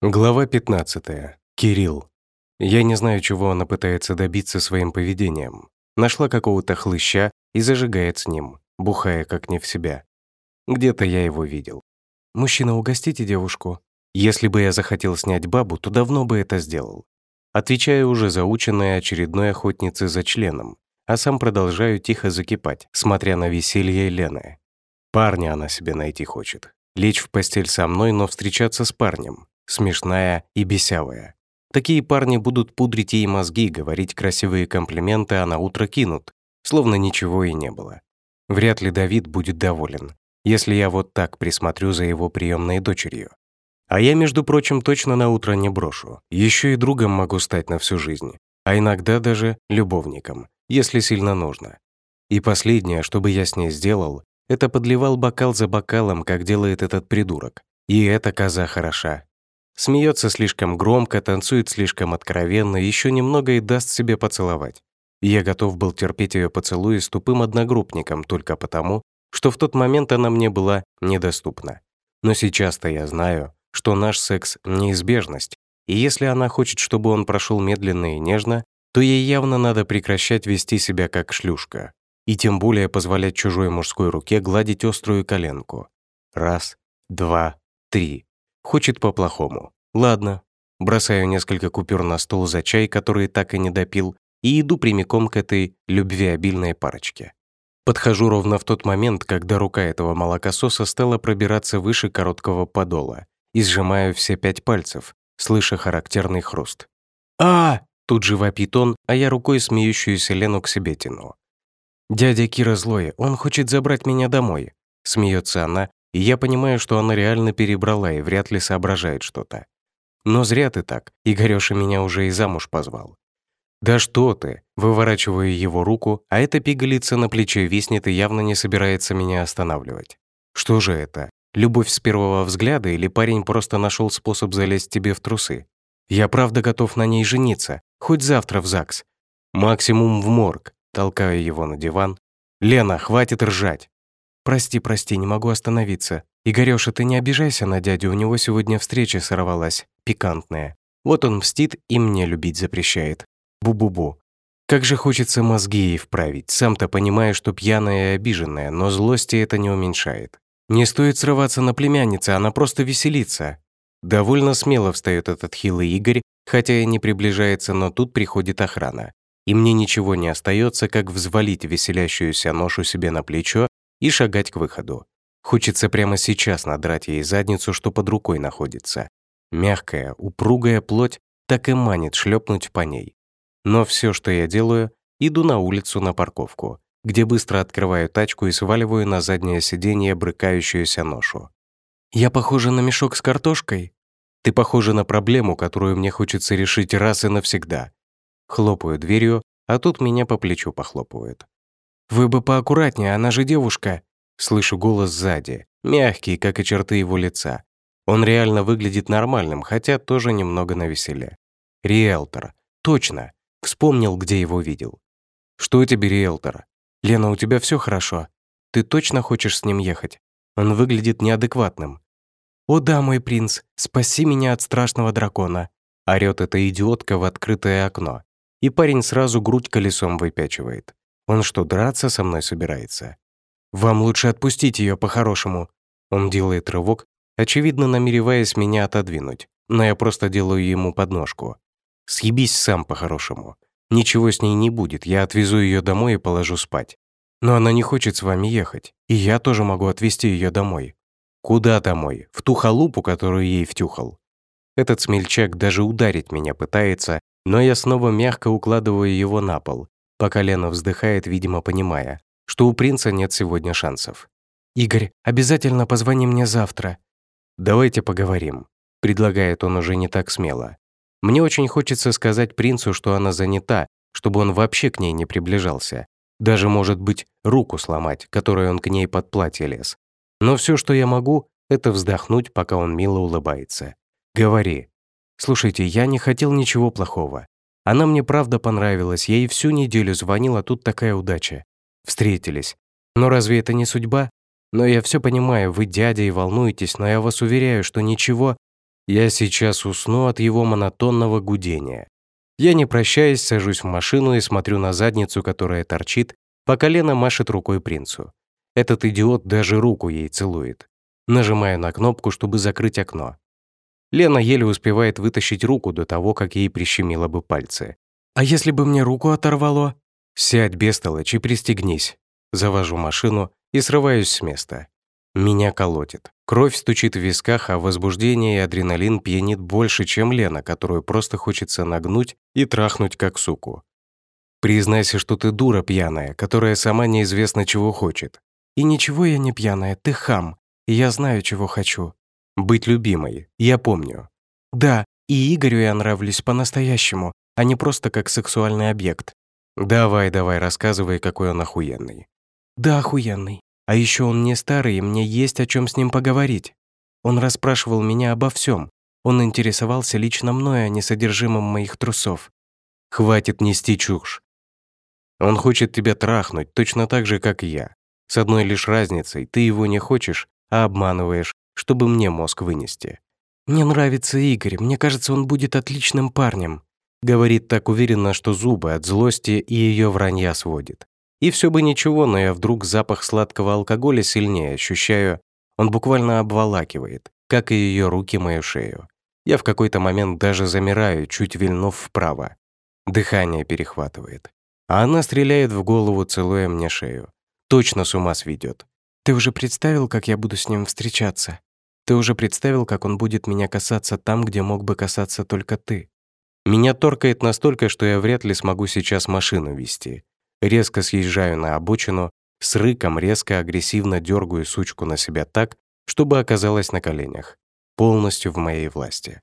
Глава 15. Кирилл. Я не знаю, чего она пытается добиться своим поведением. Нашла какого-то хлыща и зажигает с ним, бухая как не в себя. Где-то я его видел. «Мужчина, угостите девушку». Если бы я захотел снять бабу, то давно бы это сделал. Отвечаю уже заученной очередной охотнице за членом, а сам продолжаю тихо закипать, смотря на веселье Лены. Парня она себе найти хочет. Лечь в постель со мной, но встречаться с парнем. Смешная и бесявая. Такие парни будут пудрить ей мозги, говорить красивые комплименты, а на утро кинут, словно ничего и не было. Вряд ли Давид будет доволен, если я вот так присмотрю за его приемной дочерью. А я, между прочим, точно на утро не брошу. Еще и другом могу стать на всю жизнь, а иногда даже любовником, если сильно нужно. И последнее, что бы я с ней сделал, это подливал бокал за бокалом, как делает этот придурок. И эта коза хороша, Смеется слишком громко, танцует слишком откровенно, еще немного и даст себе поцеловать. я готов был терпеть ее поцелуи с тупым одногруппником только потому, что в тот момент она мне была недоступна. Но сейчас-то я знаю, что наш секс — неизбежность, и если она хочет, чтобы он прошел медленно и нежно, то ей явно надо прекращать вести себя как шлюшка, и тем более позволять чужой мужской руке гладить острую коленку. Раз, два, три. Хочет по-плохому. Ладно. Бросаю несколько купюр на стол за чай, который так и не допил, и иду прямиком к этой любвеобильной парочке. Подхожу ровно в тот момент, когда рука этого молокососа стала пробираться выше короткого подола, и сжимаю все пять пальцев, слыша характерный хруст. а Тут же вопит он, а я рукой смеющуюся Лену к себе тяну. «Дядя Кира злой, он хочет забрать меня домой», — смеется она, и я понимаю, что она реально перебрала и вряд ли соображает что-то. Но зря ты так, Игорёша меня уже и замуж позвал. «Да что ты!» Выворачиваю его руку, а эта пигалица на плече виснет и явно не собирается меня останавливать. Что же это? Любовь с первого взгляда или парень просто нашел способ залезть тебе в трусы? Я правда готов на ней жениться, хоть завтра в ЗАГС. Максимум в морг, толкаю его на диван. «Лена, хватит ржать!» «Прости, прости, не могу остановиться. Игорёша, ты не обижайся на дядю, у него сегодня встреча сорвалась, пикантная. Вот он мстит и мне любить запрещает. Бу-бу-бу. Как же хочется мозги ей вправить, сам-то понимая, что пьяная и обиженная, но злости это не уменьшает. Не стоит срываться на племяннице, она просто веселится. Довольно смело встает этот хилый Игорь, хотя и не приближается, но тут приходит охрана. И мне ничего не остается, как взвалить веселящуюся ношу себе на плечо и шагать к выходу. Хочется прямо сейчас надрать ей задницу, что под рукой находится. Мягкая, упругая плоть так и манит шлепнуть по ней. Но все, что я делаю, иду на улицу на парковку, где быстро открываю тачку и сваливаю на заднее сиденье брыкающуюся ношу. «Я похожа на мешок с картошкой?» «Ты похожа на проблему, которую мне хочется решить раз и навсегда». Хлопаю дверью, а тут меня по плечу похлопывают. «Вы бы поаккуратнее, она же девушка!» Слышу голос сзади, мягкий, как и черты его лица. Он реально выглядит нормальным, хотя тоже немного навеселе. Риэлтор. Точно. Вспомнил, где его видел. «Что тебе, риэлтор? Лена, у тебя все хорошо? Ты точно хочешь с ним ехать? Он выглядит неадекватным». «О да, мой принц, спаси меня от страшного дракона!» Орёт эта идиотка в открытое окно. И парень сразу грудь колесом выпячивает. Он что, драться со мной собирается? Вам лучше отпустить ее по-хорошему. Он делает рывок, очевидно намереваясь меня отодвинуть, но я просто делаю ему подножку. Съебись сам по-хорошему. Ничего с ней не будет, я отвезу ее домой и положу спать. Но она не хочет с вами ехать, и я тоже могу отвезти ее домой. Куда домой? В ту халупу, которую ей втюхал. Этот смельчак даже ударить меня пытается, но я снова мягко укладываю его на пол пока Лена вздыхает, видимо, понимая, что у принца нет сегодня шансов. «Игорь, обязательно позвони мне завтра». «Давайте поговорим», — предлагает он уже не так смело. «Мне очень хочется сказать принцу, что она занята, чтобы он вообще к ней не приближался. Даже, может быть, руку сломать, которой он к ней под платье лез. Но все, что я могу, это вздохнуть, пока он мило улыбается. Говори. Слушайте, я не хотел ничего плохого. Она мне правда понравилась, я ей всю неделю звонила, тут такая удача. Встретились. Но разве это не судьба? Но я все понимаю, вы дядя и волнуетесь, но я вас уверяю, что ничего... Я сейчас усну от его монотонного гудения. Я, не прощаясь, сажусь в машину и смотрю на задницу, которая торчит, пока Лена машет рукой принцу. Этот идиот даже руку ей целует. Нажимаю на кнопку, чтобы закрыть окно. Лена еле успевает вытащить руку до того, как ей прищемило бы пальцы. «А если бы мне руку оторвало?» «Сядь, бестолочь, и пристегнись». Завожу машину и срываюсь с места. Меня колотит. Кровь стучит в висках, а возбуждение и адреналин пьянит больше, чем Лена, которую просто хочется нагнуть и трахнуть как суку. Признайся, что ты дура пьяная, которая сама неизвестно чего хочет. И ничего я не пьяная, ты хам, и я знаю, чего хочу. Быть любимой, я помню. Да, и Игорю я нравлюсь по-настоящему, а не просто как сексуальный объект. Давай, давай, рассказывай, какой он охуенный. Да, охуенный. А еще он не старый, и мне есть о чем с ним поговорить. Он расспрашивал меня обо всем. Он интересовался лично мной, а не содержимым моих трусов. Хватит нести чушь. Он хочет тебя трахнуть, точно так же, как и я. С одной лишь разницей, ты его не хочешь, а обманываешь, чтобы мне мозг вынести. «Мне нравится Игорь, мне кажется, он будет отличным парнем», говорит так уверенно, что зубы от злости и ее вранья сводит. И все бы ничего, но я вдруг запах сладкого алкоголя сильнее ощущаю. Он буквально обволакивает, как и ее руки мою шею. Я в какой-то момент даже замираю, чуть вильнув вправо. Дыхание перехватывает. А она стреляет в голову, целуя мне шею. Точно с ума сведет. Ты уже представил, как я буду с ним встречаться? Ты уже представил, как он будет меня касаться там, где мог бы касаться только ты? Меня торкает настолько, что я вряд ли смогу сейчас машину вести. Резко съезжаю на обочину, с рыком резко агрессивно дергаю сучку на себя так, чтобы оказалась на коленях, полностью в моей власти.